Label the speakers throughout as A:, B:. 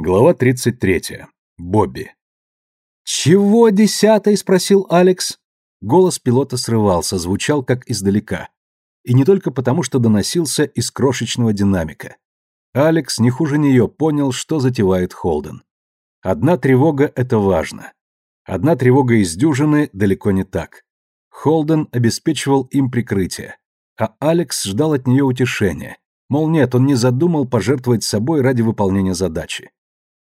A: Глава 33. Бобби.
B: «Чего десятый?» — спросил Алекс. Голос пилота срывался, звучал как издалека. И не только потому, что доносился из крошечного динамика. Алекс не хуже нее понял, что затевает Холден. Одна тревога — это важно. Одна тревога из дюжины далеко не так. Холден обеспечивал им прикрытие, а Алекс ждал от нее утешения. Мол, нет, он не задумал пожертвовать собой ради выполнения задачи.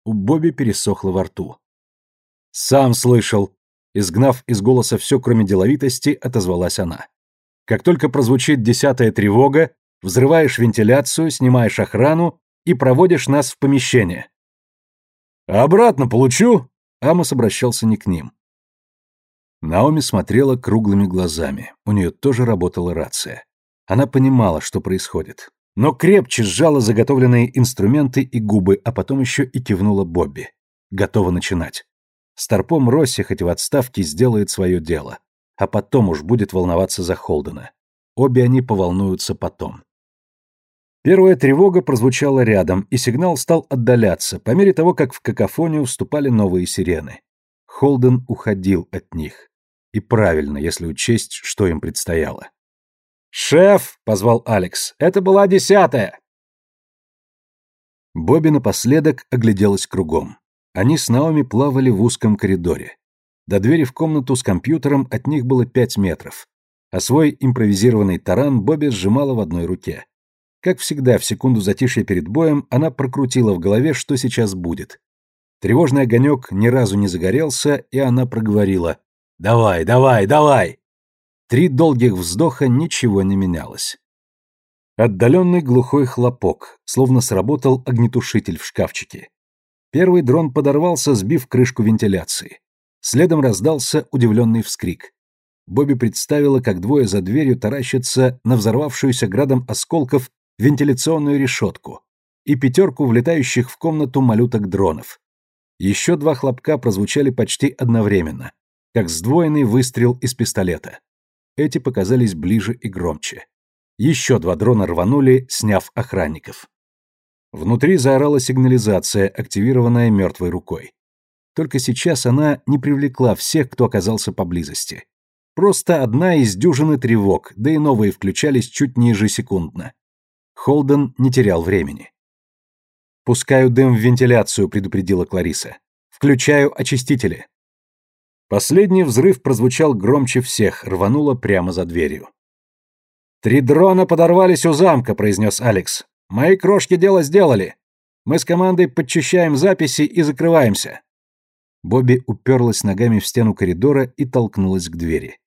B: У Бобби пересохло во рту. «Сам слышал!» Изгнав из голоса все, кроме деловитости, отозвалась она. «Как только прозвучит десятая тревога, взрываешь вентиляцию, снимаешь охрану и проводишь нас в помещение». «А обратно получу?» Амос обращался не к ним. Наоми смотрела круглыми глазами. У нее тоже работала рация. Она понимала, что происходит но крепче сжала заготовленные инструменты и губы, а потом еще и кивнула Бобби. Готова начинать. Старпом Росси хоть в отставке сделает свое дело, а потом уж будет волноваться за Холдена. Обе они поволнуются потом. Первая тревога прозвучала рядом, и сигнал стал отдаляться, по мере того, как в какофонию вступали новые сирены. Холден уходил от них. И правильно, если учесть, что им предстояло.
C: «Шеф!» — позвал Алекс. «Это была десятая!»
B: Бобби напоследок огляделась кругом. Они с Наоми плавали в узком коридоре. До двери в комнату с компьютером от них было пять метров, а свой импровизированный таран Бобби сжимала в одной руке. Как всегда, в секунду затишья перед боем она прокрутила в голове, что сейчас будет. Тревожный огонек ни разу не загорелся, и она проговорила «Давай, давай, давай!» Три долгих вздоха ничего не менялось. Отдаленный глухой хлопок, словно сработал огнетушитель в шкафчике. Первый дрон подорвался, сбив крышку вентиляции. Следом раздался удивленный вскрик. Бобби представила, как двое за дверью таращатся на взорвавшуюся градом осколков вентиляционную решетку и пятерку влетающих в комнату малюток дронов. Еще два хлопка прозвучали почти одновременно, как сдвоенный выстрел из пистолета. Эти показались ближе и громче. Еще два дрона рванули, сняв охранников. Внутри заорала сигнализация, активированная мертвой рукой. Только сейчас она не привлекла всех, кто оказался поблизости. Просто одна из дюжины тревог, да и новые включались чуть не ежесекундно. Холден не терял времени. «Пускаю дым в вентиляцию», — предупредила Клариса. «Включаю очистители». Последний взрыв прозвучал громче всех, рвануло прямо за дверью.
C: «Три дрона подорвались у замка», — произнес Алекс. «Мои крошки дело сделали. Мы с командой подчищаем записи и закрываемся».
B: Бобби уперлась ногами в стену коридора и толкнулась к двери.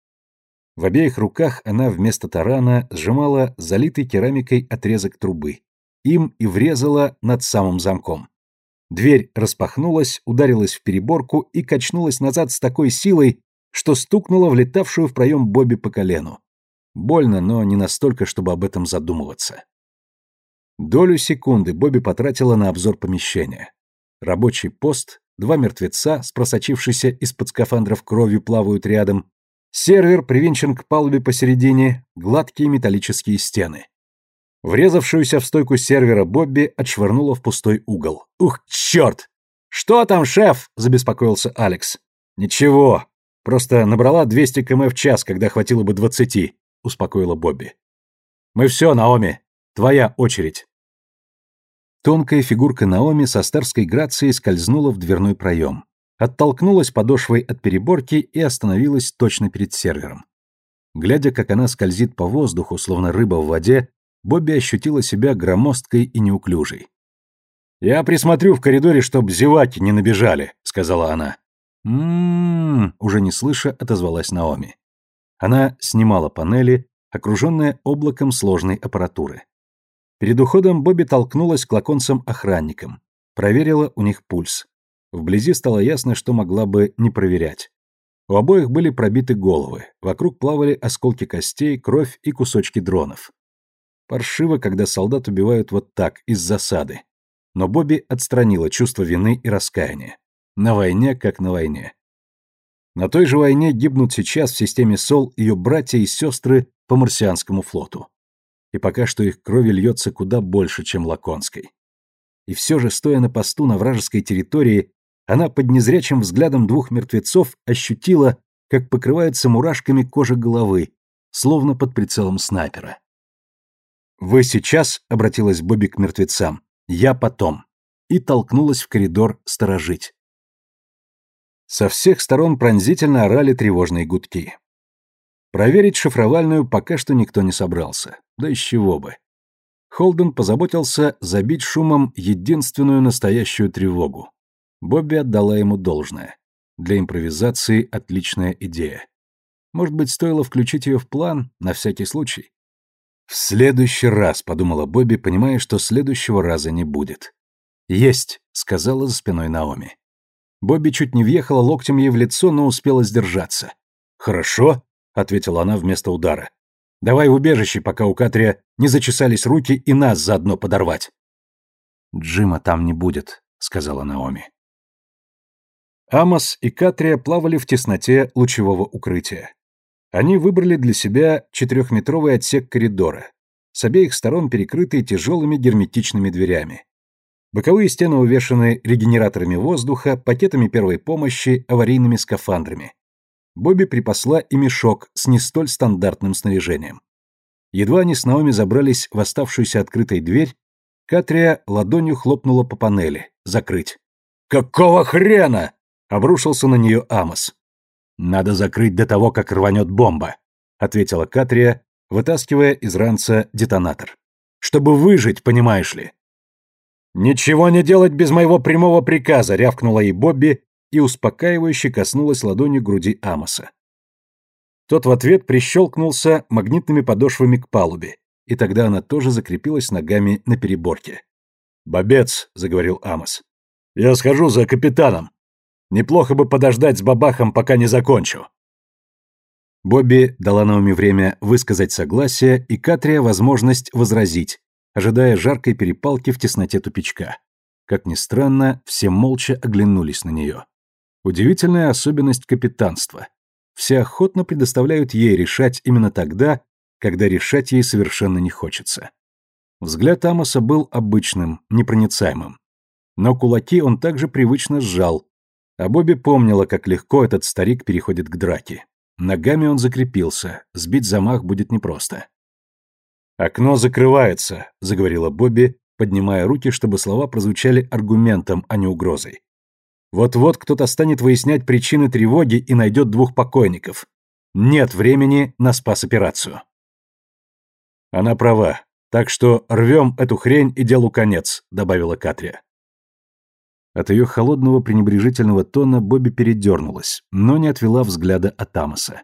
B: В обеих руках она вместо тарана сжимала залитый керамикой отрезок трубы. Им и врезала над самым замком. Дверь распахнулась, ударилась в переборку и качнулась назад с такой силой, что стукнула влетавшую в проем Бобби по колену. Больно, но не настолько, чтобы об этом задумываться. Долю секунды Бобби потратила на обзор помещения. Рабочий пост, два мертвеца с просочившейся из-под скафандров кровью плавают рядом, сервер привинчен к палубе посередине, гладкие металлические стены. Врезавшуюся в стойку сервера Бобби отшвырнула в пустой угол. «Ух, черт!» «Что там, шеф?» – забеспокоился Алекс. «Ничего. Просто набрала 200 км в час, когда хватило бы 20», – успокоила Бобби. «Мы все, Наоми. Твоя очередь». Тонкая фигурка Наоми со старской грацией скользнула в дверной проем, оттолкнулась подошвой от переборки и остановилась точно перед сервером. Глядя, как она скользит по воздуху, словно рыба в воде, Бобби ощутила себя громоздкой и неуклюжей. «Я присмотрю в коридоре, чтоб зеваки не набежали», — сказала она. «М-м-м», уже не слыша, отозвалась Наоми. Она снимала панели, окруженная облаком сложной аппаратуры. Перед уходом Бобби толкнулась к лаконцам-охранникам, проверила у них пульс. Вблизи стало ясно, что могла бы не проверять. У обоих были пробиты головы, вокруг плавали осколки костей, кровь и кусочки дронов. Паршиво, когда солдат убивают вот так, из засады. Но Бобби отстранила чувство вины и раскаяния. На войне, как на войне. На той же войне гибнут сейчас в системе СОЛ ее братья и сестры по марсианскому флоту. И пока что их крови льется куда больше, чем лаконской. И все же, стоя на посту на вражеской территории, она под незрячим взглядом двух мертвецов ощутила, как покрывается мурашками кожа головы, словно под прицелом снайпера. «Вы сейчас», — обратилась Бобби к мертвецам, — «я потом», и толкнулась в коридор сторожить. Со всех сторон пронзительно орали тревожные гудки. Проверить шифровальную пока что никто не собрался. Да из чего бы. Холден позаботился забить шумом единственную настоящую тревогу. Бобби отдала ему должное. Для импровизации отличная идея. Может быть, стоило включить ее в план, на всякий случай? «В следующий раз», — подумала Бобби, понимая, что следующего раза не будет. «Есть», — сказала за спиной Наоми. Бобби чуть не въехала локтем ей в лицо, но успела сдержаться. «Хорошо», — ответила она вместо удара. «Давай в убежище, пока у Катрия не зачесались руки и нас заодно подорвать». «Джима там не будет», — сказала Наоми. Амос и Катрия плавали в тесноте лучевого укрытия. Они выбрали для себя четырехметровый отсек коридора, с обеих сторон перекрытый тяжелыми герметичными дверями. Боковые стены увешаны регенераторами воздуха, пакетами первой помощи, аварийными скафандрами. Бобби припасла и мешок с не столь стандартным снаряжением. Едва они с Наоми забрались в оставшуюся открытой дверь, Катрия ладонью хлопнула по панели. Закрыть. «Какого хрена?» Обрушился на нее Амос. «Надо закрыть до того, как рванет бомба», — ответила Катрия, вытаскивая из ранца детонатор. «Чтобы выжить, понимаешь ли». «Ничего не делать без моего прямого приказа», — рявкнула ей Бобби и успокаивающе коснулась ладонью груди Амоса. Тот в ответ прищелкнулся магнитными подошвами к палубе, и тогда она тоже закрепилась ногами на переборке. «Бобец», — заговорил Амос, — «я схожу за капитаном. Неплохо бы подождать с бабахом, пока не закончу». Бобби дала Наоми время высказать согласие и Катрия возможность возразить, ожидая жаркой перепалки в тесноте тупичка. Как ни странно, все молча оглянулись на нее. Удивительная особенность капитанства. Все охотно предоставляют ей решать именно тогда, когда решать ей совершенно не хочется. Взгляд Амоса был обычным, непроницаемым. Но кулаки он также привычно сжал, а Бобби помнила, как легко этот старик переходит к драке. Ногами он закрепился, сбить замах будет непросто. «Окно закрывается», — заговорила Бобби, поднимая руки, чтобы слова прозвучали аргументом, а не угрозой. «Вот-вот кто-то станет выяснять причины тревоги и найдет двух покойников. Нет времени на спас-операцию». «Она права, так что рвем эту хрень и делу конец», — добавила Катрия. От ее холодного пренебрежительного тона Бобби передернулась, но не отвела взгляда от Амоса.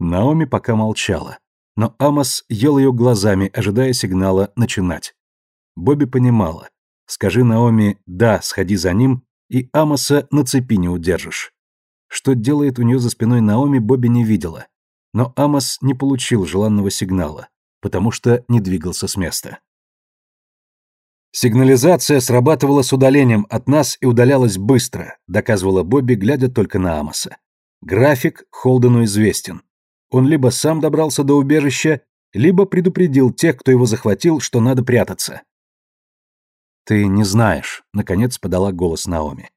B: Наоми пока молчала, но Амос ел ее глазами, ожидая сигнала начинать. Бобби понимала. Скажи Наоми «да, сходи за ним», и Амоса на цепи не удержишь. Что делает у нее за спиной Наоми, Бобби не видела. Но Амос не получил желанного сигнала, потому что не двигался с места. Сигнализация срабатывала с удалением от нас и удалялась быстро, доказывала Бобби, глядя только на Амоса. График Холдену известен. Он либо сам добрался до убежища, либо предупредил тех, кто его захватил, что надо прятаться. «Ты не знаешь», — наконец подала голос Наоми.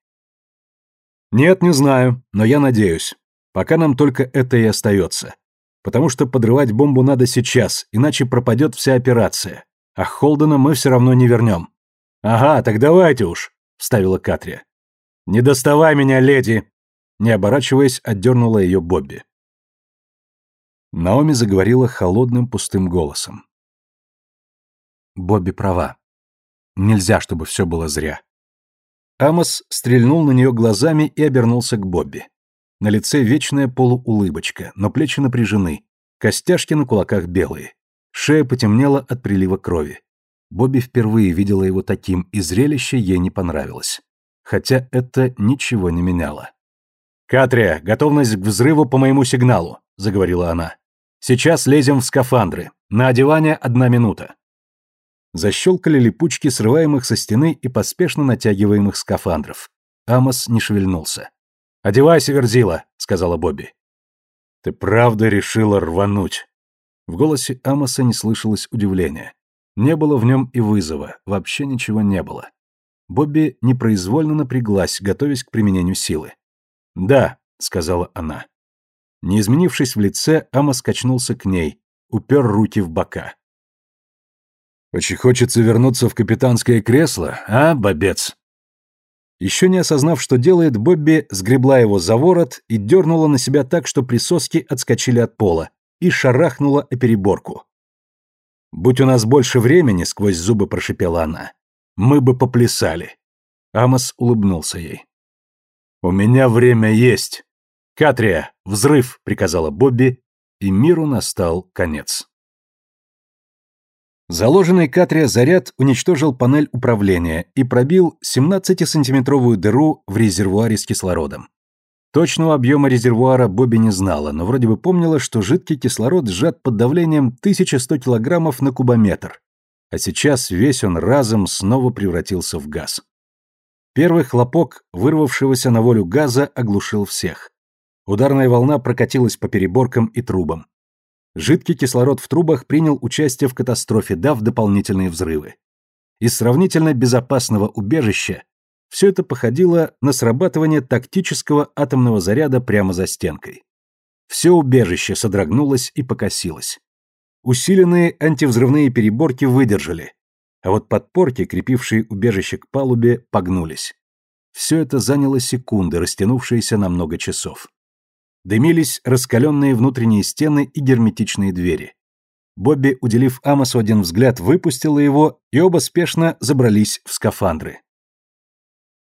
B: «Нет, не знаю, но я надеюсь. Пока нам только это и остается. Потому что подрывать бомбу надо сейчас, иначе пропадет вся операция а Холдена мы все равно не вернем». «Ага, так давайте уж», — вставила Катрия. «Не доставай меня, леди!» Не оборачиваясь, отдернула ее Бобби. Наоми заговорила холодным пустым голосом. Бобби права. Нельзя, чтобы все было зря. Амос стрельнул на нее глазами и обернулся к Бобби. На лице вечная полуулыбочка, но плечи напряжены, костяшки на кулаках белые. Шея потемнела от прилива крови. Бобби впервые видела его таким, и зрелище ей не понравилось. Хотя это ничего не меняло. «Катрия, готовность к взрыву по моему сигналу», — заговорила она. «Сейчас лезем в скафандры. На одевание одна минута». Защелкали липучки срываемых со стены и поспешно натягиваемых скафандров. Амос не шевельнулся. «Одевайся, Верзила», — сказала Бобби. «Ты правда решила рвануть?» В голосе Амоса не слышалось удивления. Не было в нем и вызова, вообще ничего не было. Бобби непроизвольно напряглась, готовясь к применению силы. «Да», — сказала она. Не изменившись в лице, Амос качнулся к ней, упер руки в бока. «Очень хочется вернуться в капитанское кресло, а, бобец?» Еще не осознав, что делает, Бобби сгребла его за ворот и дернула на себя так, что присоски отскочили от пола, и шарахнула о переборку. «Будь у нас больше времени», — сквозь зубы прошипела она, — «мы бы поплясали». Амос улыбнулся ей. «У меня время есть. Катрия, взрыв!» — приказала Бобби, и миру настал конец. Заложенный Катрия заряд уничтожил панель управления и пробил 17-сантиметровую дыру в резервуаре с кислородом. Точного объема резервуара Бобби не знала, но вроде бы помнила, что жидкий кислород сжат под давлением 1100 килограммов на кубометр, а сейчас весь он разом снова превратился в газ. Первый хлопок вырвавшегося на волю газа оглушил всех. Ударная волна прокатилась по переборкам и трубам. Жидкий кислород в трубах принял участие в катастрофе, дав дополнительные взрывы. Из сравнительно безопасного убежища все это походило на срабатывание тактического атомного заряда прямо за стенкой. Все убежище содрогнулось и покосилось. Усиленные антивзрывные переборки выдержали, а вот подпорки, крепившие убежище к палубе, погнулись. Все это заняло секунды, растянувшиеся на много часов. Дымились раскаленные внутренние стены и герметичные двери. Бобби, уделив Амосу один взгляд, выпустила его, и оба спешно забрались в скафандры.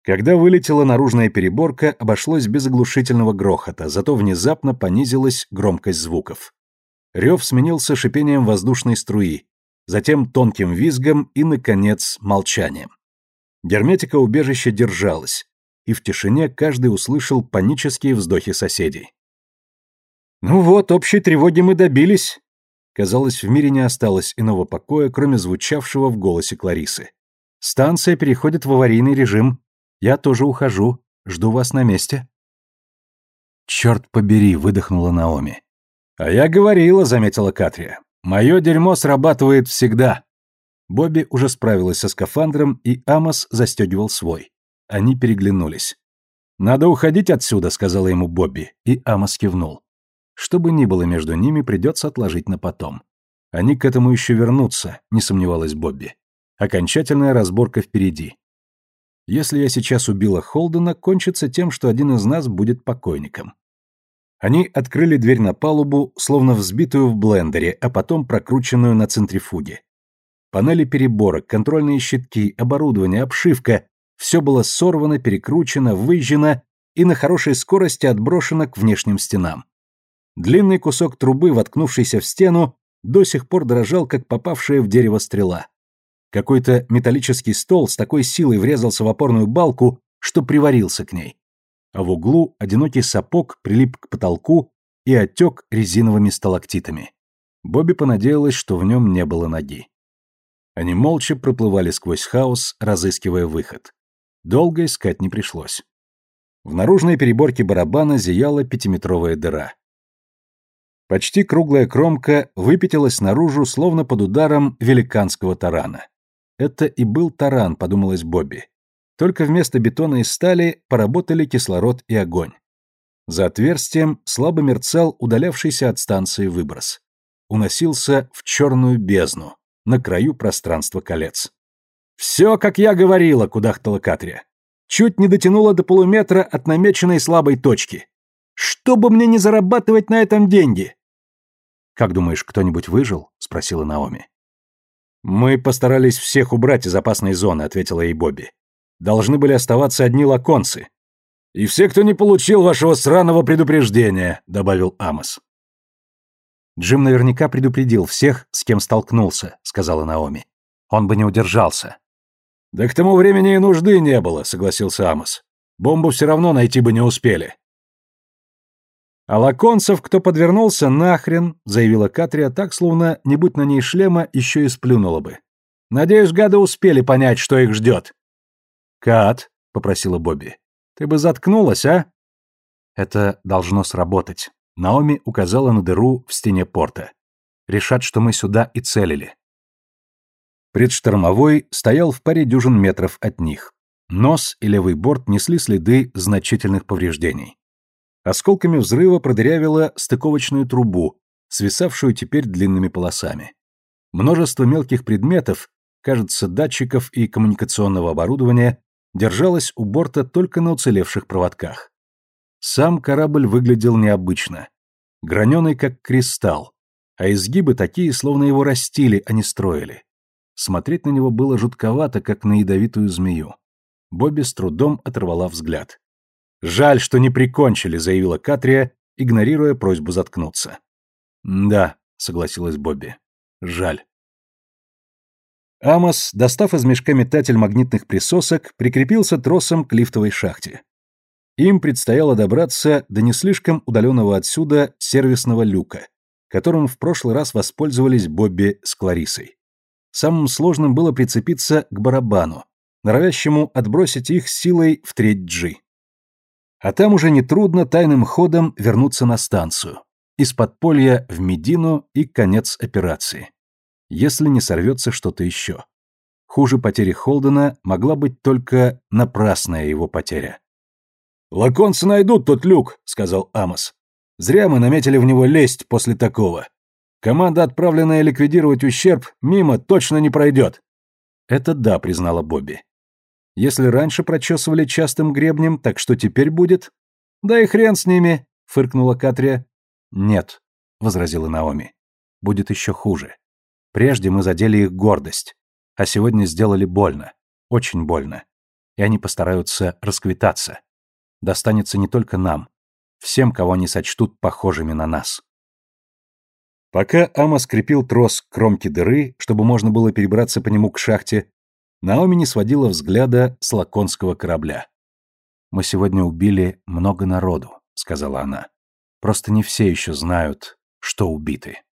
B: Когда вылетела наружная переборка, обошлось без оглушительного грохота, зато внезапно понизилась громкость звуков. Рев сменился шипением воздушной струи, затем тонким визгом и, наконец, молчанием. Герметика убежища держалась, и в тишине каждый услышал панические вздохи соседей. «Ну вот, общей тревоги мы добились». Казалось, в мире не осталось иного покоя, кроме звучавшего в голосе Кларисы. «Станция переходит в аварийный режим. Я тоже ухожу. Жду вас на месте». «Черт побери», — выдохнула Наоми. «А я говорила», — заметила Катрия. «Мое дерьмо срабатывает всегда». Бобби уже справилась со скафандром, и Амос застегивал свой. Они переглянулись. «Надо уходить отсюда», — сказала ему Бобби, и Амос кивнул. Что бы ни было между ними, придется отложить на потом. Они к этому еще вернутся, не сомневалась Бобби. Окончательная разборка впереди. Если я сейчас убила Холдена, кончится тем, что один из нас будет покойником. Они открыли дверь на палубу, словно взбитую в блендере, а потом прокрученную на центрифуге. Панели переборок, контрольные щитки, оборудование, обшивка — все было сорвано, перекручено, выжжено и на хорошей скорости отброшено к внешним стенам. Длинный кусок трубы, воткнувшийся в стену, до сих пор дрожал, как попавшая в дерево стрела. Какой-то металлический стол с такой силой врезался в опорную балку, что приварился к ней. А в углу одинокий сапог прилип к потолку и отек резиновыми сталактитами. Бобби понадеялась, что в нем не было ноги. Они молча проплывали сквозь хаос, разыскивая выход. Долго искать не пришлось. В наружной переборке барабана зияла пятиметровая дыра. Почти круглая кромка выпятилась наружу, словно под ударом великанского тарана. Это и был таран, подумалось Бобби. Только вместо бетона и стали поработали кислород и огонь. За отверстием слабо мерцал удалявшийся от станции выброс. Уносился в черную бездну, на краю пространства колец. «Все, как я говорила», — кудахтала Катрия. «Чуть не дотянула до полуметра от намеченной слабой точки. Чтобы мне не зарабатывать на этом деньги?» «Как думаешь, кто-нибудь выжил?» — спросила Наоми. «Мы постарались всех убрать из опасной зоны», — ответила ей Бобби. «Должны были оставаться одни лаконцы». «И все, кто не получил вашего сраного предупреждения», — добавил Амос. «Джим наверняка предупредил всех, с кем столкнулся», — сказала Наоми. «Он бы не удержался». «Да к тому времени и нужды не было», — согласился Амос. «Бомбу все равно найти бы не успели». «А лаконцев, кто подвернулся, нахрен», — заявила Катрия так, словно, не будь на ней шлема, еще и сплюнула бы. «Надеюсь, гады успели понять, что их ждет». «Кат», — попросила Бобби, — «ты бы заткнулась, а?» «Это должно сработать», — Наоми указала на дыру в стене порта. «Решат, что мы сюда и целили». Предштормовой стоял в паре дюжин метров от них. Нос и левый борт несли следы значительных повреждений. Осколками взрыва продырявило стыковочную трубу, свисавшую теперь длинными полосами. Множество мелких предметов, кажется, датчиков и коммуникационного оборудования, держалось у борта только на уцелевших проводках. Сам корабль выглядел необычно. Граненый, как кристалл, а изгибы такие, словно его растили, а не строили. Смотреть на него было жутковато, как на ядовитую змею. Бобби с трудом оторвала взгляд. «Жаль, что не прикончили», — заявила Катрия, игнорируя просьбу заткнуться. «Да», — согласилась Бобби. «Жаль». Амос, достав из мешка метатель магнитных присосок, прикрепился тросом к лифтовой шахте. Им предстояло добраться до не слишком удаленного отсюда сервисного люка, которым в прошлый раз воспользовались Бобби с Кларисой. Самым сложным было прицепиться к барабану, норовящему отбросить их силой в треть G. А там уже нетрудно тайным ходом вернуться на станцию. Из подполья в Медину и конец операции. Если не сорвется что-то еще. Хуже потери Холдена могла быть только напрасная его потеря. «Лаконцы найдут тот люк», — сказал Амос. «Зря мы наметили в него лезть после такого. Команда, отправленная ликвидировать ущерб, мимо точно не пройдет». «Это да», — признала Бобби. Если раньше прочесывали частым гребнем, так что теперь будет? Да и хрен с ними, фыркнула Катрия. Нет, возразила Наоми. Будет еще хуже. Прежде мы задели их гордость, а сегодня сделали больно, очень больно. И они постараются расквитаться. Достанется не только нам, всем, кого они сочтут похожими на нас. Пока Ама скрепил трос к кромке дыры, чтобы можно было перебраться по нему к шахте, Наоми не сводила взгляда с лаконского корабля. «Мы сегодня убили много народу», — сказала она. «Просто не все еще знают, что убиты».